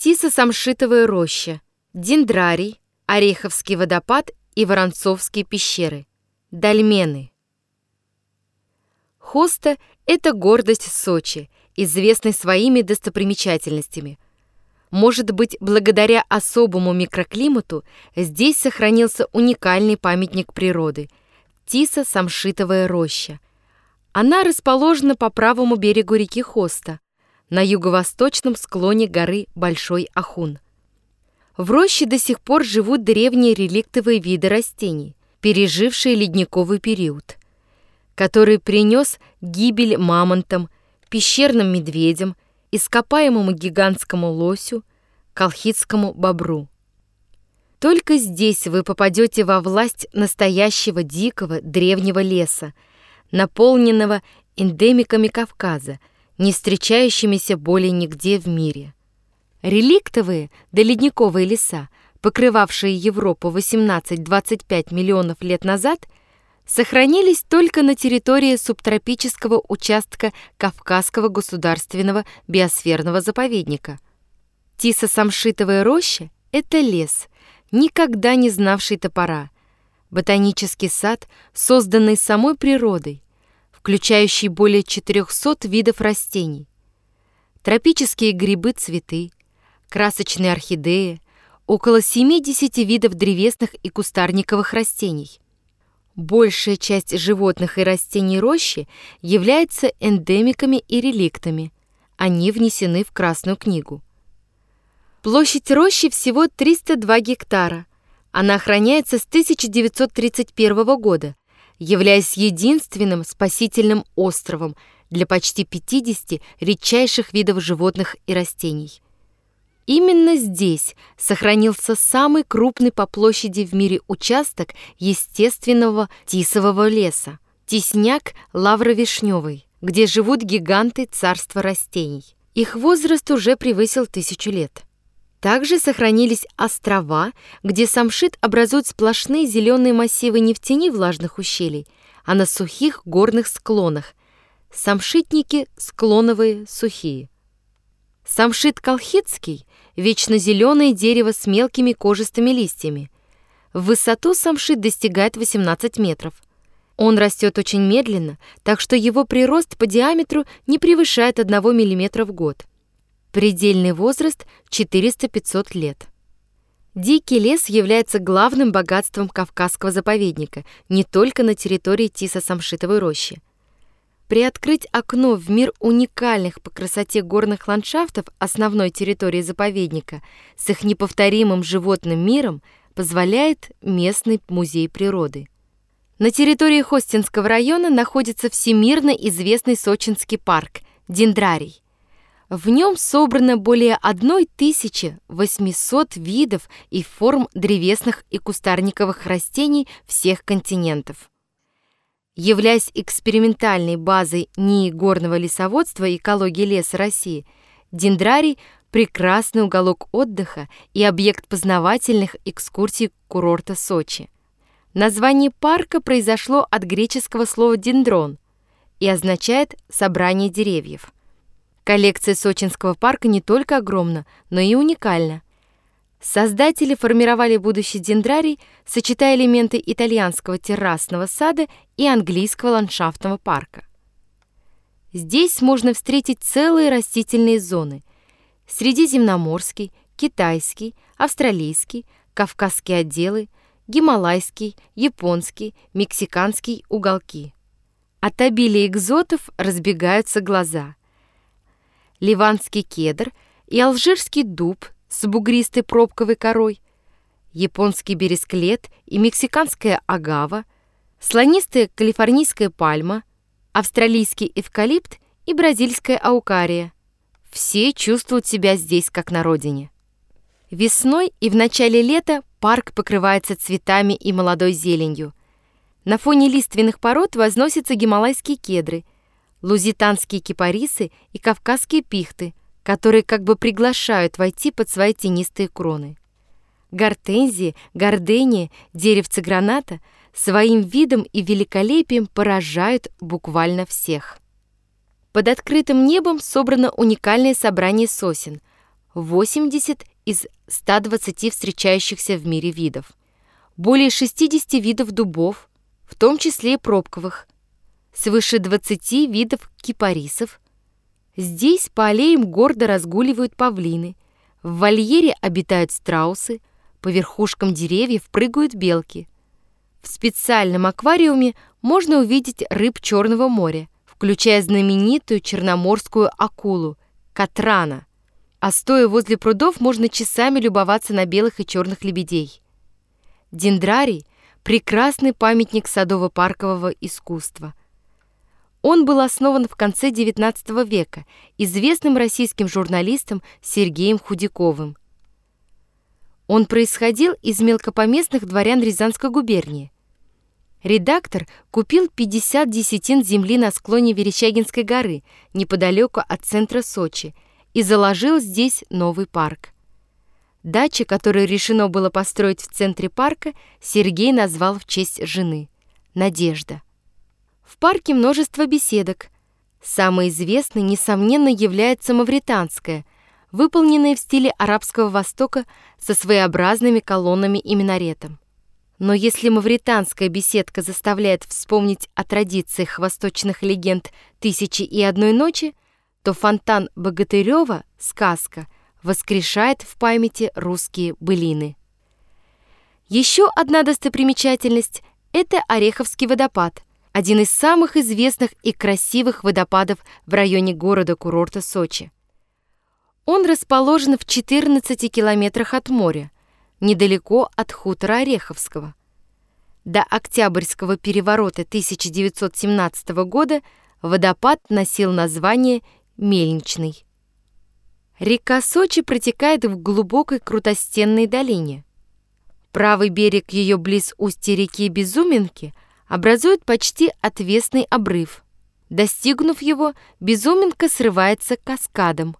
Тисо-самшитовая роща, дендрарий, Ореховский водопад и Воронцовские пещеры, дольмены. Хоста – это гордость Сочи, известный своими достопримечательностями. Может быть, благодаря особому микроклимату здесь сохранился уникальный памятник природы – Тиса-Самшитовая роща. Она расположена по правому берегу реки Хоста, на юго-восточном склоне горы Большой Ахун. В роще до сих пор живут древние реликтовые виды растений, пережившие ледниковый период, который принес гибель мамонтам, пещерным медведям, ископаемому гигантскому лосю, колхидскому бобру. Только здесь вы попадете во власть настоящего дикого древнего леса, наполненного эндемиками Кавказа, не встречающимися более нигде в мире. Реликтовые доледниковые леса, покрывавшие Европу 18-25 миллионов лет назад, сохранились только на территории субтропического участка Кавказского государственного биосферного заповедника. Тисо-самшитовая роща — это лес, никогда не знавший топора, ботанический сад, созданный самой природой, включающий более 400 видов растений, тропические грибы-цветы, красочные орхидеи, около 70 видов древесных и кустарниковых растений. Большая часть животных и растений рощи являются эндемиками и реликтами. Они внесены в Красную книгу. Площадь рощи всего 302 гектара. Она охраняется с 1931 года являясь единственным спасительным островом для почти 50 редчайших видов животных и растений. Именно здесь сохранился самый крупный по площади в мире участок естественного тисового леса – Тисняк лавровишневый, где живут гиганты царства растений. Их возраст уже превысил тысячу лет. Также сохранились острова, где самшит образует сплошные зеленые массивы не в тени влажных ущелий, а на сухих горных склонах. Самшитники склоновые, сухие. Самшит колхидский – вечно зеленое дерево с мелкими кожистыми листьями. В высоту самшит достигает 18 метров. Он растет очень медленно, так что его прирост по диаметру не превышает 1 мм в год. Предельный возраст 400-500 лет. Дикий лес является главным богатством Кавказского заповедника не только на территории Тисо-Самшитовой рощи. Приоткрыть окно в мир уникальных по красоте горных ландшафтов основной территории заповедника с их неповторимым животным миром позволяет местный музей природы. На территории Хостинского района находится всемирно известный сочинский парк Дендрарий. В нем собрано более 1800 видов и форм древесных и кустарниковых растений всех континентов. Являясь экспериментальной базой НИИ горного лесоводства и экологии леса России, дендрарий – прекрасный уголок отдыха и объект познавательных экскурсий курорта Сочи. Название парка произошло от греческого слова «дендрон» и означает «собрание деревьев». Коллекция сочинского парка не только огромна, но и уникальна. Создатели формировали будущий дендрарий, сочетая элементы итальянского террасного сада и английского ландшафтного парка. Здесь можно встретить целые растительные зоны: средиземноморский, китайский, австралийский, кавказские отделы, гималайский, японский, мексиканский уголки. От обилия экзотов разбегаются глаза ливанский кедр и алжирский дуб с бугристой пробковой корой, японский бересклет и мексиканская агава, слонистая калифорнийская пальма, австралийский эвкалипт и бразильская аукария. Все чувствуют себя здесь как на родине. Весной и в начале лета парк покрывается цветами и молодой зеленью. На фоне лиственных пород возносятся гималайские кедры – лузитанские кипарисы и кавказские пихты, которые как бы приглашают войти под свои тенистые кроны. Гортензии, гордения, деревцы граната своим видом и великолепием поражают буквально всех. Под открытым небом собрано уникальное собрание сосен. 80 из 120 встречающихся в мире видов. Более 60 видов дубов, в том числе и пробковых, свыше 20 видов кипарисов. Здесь по аллеям гордо разгуливают павлины, в вольере обитают страусы, по верхушкам деревьев прыгают белки. В специальном аквариуме можно увидеть рыб Черного моря, включая знаменитую черноморскую акулу – катрана. А стоя возле прудов, можно часами любоваться на белых и черных лебедей. Дендрарий – прекрасный памятник садово-паркового искусства. Он был основан в конце XIX века известным российским журналистом Сергеем Худяковым. Он происходил из мелкопоместных дворян Рязанской губернии. Редактор купил 50 десятин земли на склоне Верещагинской горы, неподалеку от центра Сочи, и заложил здесь новый парк. Дача, которую решено было построить в центре парка, Сергей назвал в честь жены – Надежда. В парке множество беседок. Самой известной, несомненно, является мавританская – выполненные в стиле арабского Востока со своеобразными колоннами и минаретом. Но если мавританская беседка заставляет вспомнить о традициях восточных легенд «Тысячи и одной ночи», то фонтан Богатырева «Сказка» воскрешает в памяти русские былины. Еще одна достопримечательность – это Ореховский водопад, один из самых известных и красивых водопадов в районе города-курорта Сочи. Он расположен в 14 километрах от моря, недалеко от хутора Ореховского. До Октябрьского переворота 1917 года водопад носил название Мельничный. Река Сочи протекает в глубокой крутостенной долине. Правый берег ее близ устья реки Безуменки образует почти отвесный обрыв. Достигнув его, Безуменка срывается каскадом.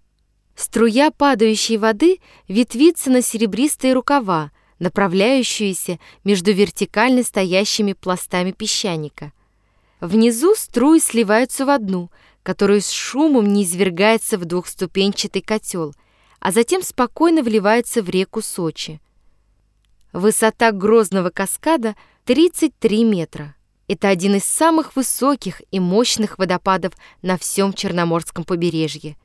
Струя падающей воды ветвится на серебристые рукава, направляющиеся между вертикально стоящими пластами песчаника. Внизу струи сливаются в одну, которую с шумом не извергается в двухступенчатый котел, а затем спокойно вливается в реку Сочи. Высота грозного каскада 33 метра. Это один из самых высоких и мощных водопадов на всем Черноморском побережье.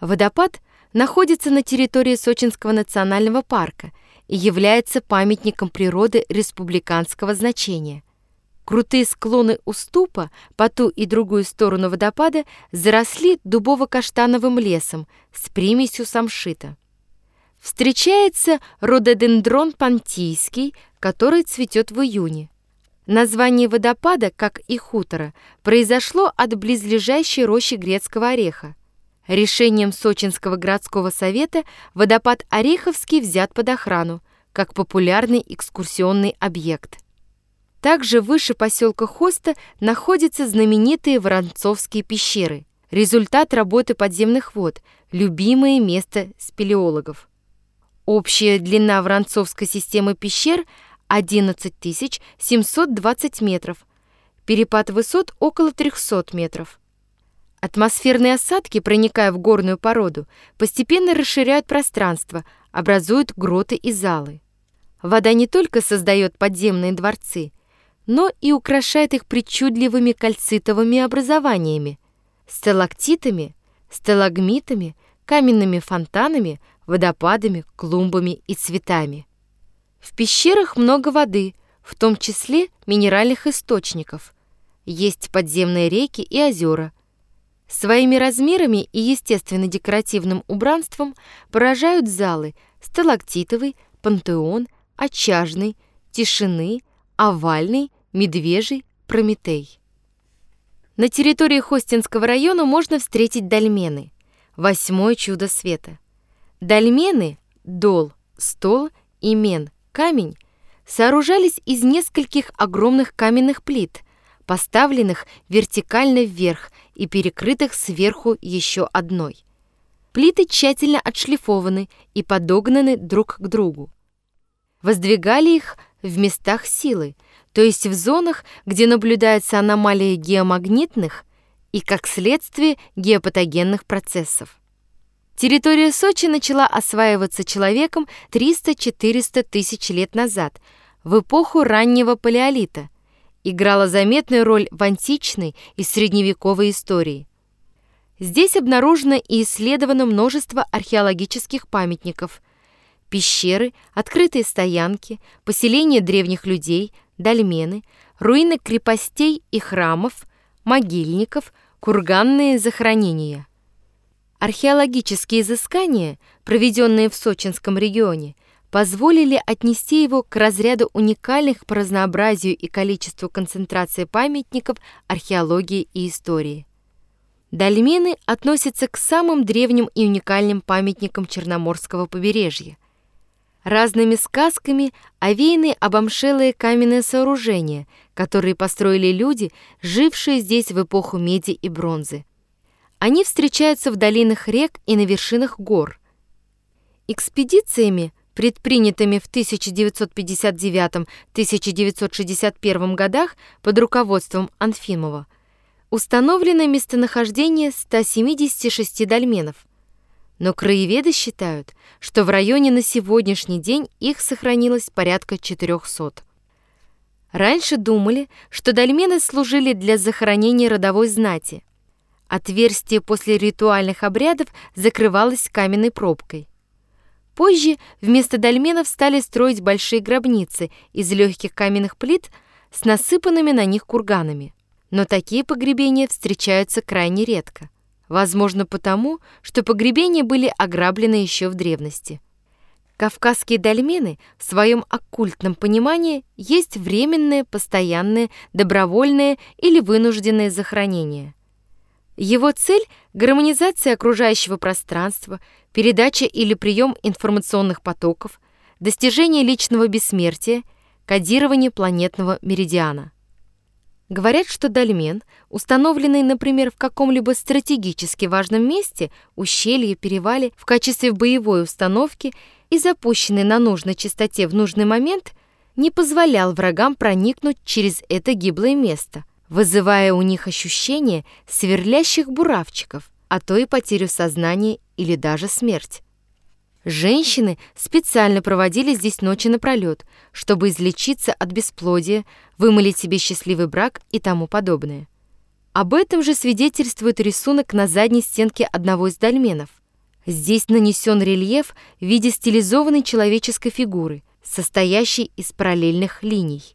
Водопад находится на территории Сочинского национального парка и является памятником природы республиканского значения. Крутые склоны уступа по ту и другую сторону водопада заросли дубово-каштановым лесом с примесью самшита. Встречается рододендрон пантийский, который цветет в июне. Название водопада, как и хутора, произошло от близлежащей рощи грецкого ореха. Решением Сочинского городского совета водопад Ореховский взят под охрану, как популярный экскурсионный объект. Также выше поселка Хоста находятся знаменитые Воронцовские пещеры, результат работы подземных вод, любимое место спелеологов. Общая длина Воронцовской системы пещер 11 720 метров, перепад высот около 300 метров. Атмосферные осадки, проникая в горную породу, постепенно расширяют пространство, образуют гроты и залы. Вода не только создает подземные дворцы, но и украшает их причудливыми кальцитовыми образованиями, сталактитами, сталагмитами, каменными фонтанами, водопадами, клумбами и цветами. В пещерах много воды, в том числе минеральных источников. Есть подземные реки и озера – Своими размерами и естественно-декоративным убранством поражают залы сталактитовый, пантеон, очажный, тишины, овальный, медвежий, прометей. На территории Хостинского района можно встретить дольмены, восьмое чудо света. Дольмены, дол, стол и мен, камень, сооружались из нескольких огромных каменных плит, поставленных вертикально вверх и перекрытых сверху еще одной. Плиты тщательно отшлифованы и подогнаны друг к другу. Воздвигали их в местах силы, то есть в зонах, где наблюдается аномалия геомагнитных и, как следствие, геопатогенных процессов. Территория Сочи начала осваиваться человеком 300-400 тысяч лет назад, в эпоху раннего палеолита, играла заметную роль в античной и средневековой истории. Здесь обнаружено и исследовано множество археологических памятников, пещеры, открытые стоянки, поселения древних людей, дольмены, руины крепостей и храмов, могильников, курганные захоронения. Археологические изыскания, проведенные в Сочинском регионе, позволили отнести его к разряду уникальных по разнообразию и количеству концентрации памятников археологии и истории. Дольмены относятся к самым древним и уникальным памятникам Черноморского побережья. Разными сказками овеяны обомшелые каменные сооружения, которые построили люди, жившие здесь в эпоху меди и бронзы. Они встречаются в долинах рек и на вершинах гор. Экспедициями, предпринятыми в 1959-1961 годах под руководством Анфимова, Установлено местонахождение 176 дольменов, но краеведы считают, что в районе на сегодняшний день их сохранилось порядка 400. Раньше думали, что дольмены служили для захоронения родовой знати. Отверстие после ритуальных обрядов закрывалось каменной пробкой. Позже вместо дольменов стали строить большие гробницы из легких каменных плит с насыпанными на них курганами но такие погребения встречаются крайне редко. Возможно потому, что погребения были ограблены еще в древности. Кавказские дольмены в своем оккультном понимании есть временное, постоянное, добровольное или вынужденное захоронение. Его цель – гармонизация окружающего пространства, передача или прием информационных потоков, достижение личного бессмертия, кодирование планетного меридиана. Говорят, что дольмен, установленный, например, в каком-либо стратегически важном месте, ущелье, перевале, в качестве боевой установки и запущенный на нужной частоте в нужный момент, не позволял врагам проникнуть через это гиблое место, вызывая у них ощущение сверлящих буравчиков, а то и потерю сознания или даже смерть. Женщины специально проводили здесь ночи напролет, чтобы излечиться от бесплодия, вымолить себе счастливый брак и тому подобное. Об этом же свидетельствует рисунок на задней стенке одного из дольменов. Здесь нанесен рельеф в виде стилизованной человеческой фигуры, состоящей из параллельных линий.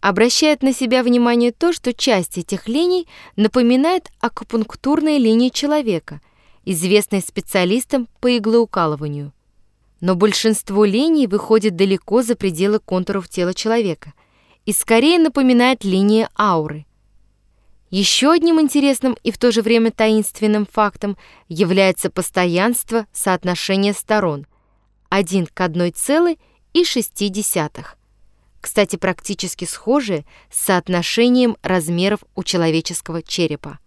Обращает на себя внимание то, что часть этих линий напоминает акупунктурные линии человека – известный специалистом по иглоукалыванию. Но большинство линий выходит далеко за пределы контуров тела человека и скорее напоминает линии ауры. Еще одним интересным и в то же время таинственным фактом является постоянство соотношения сторон 1 к 1,6. Кстати, практически схожее с соотношением размеров у человеческого черепа.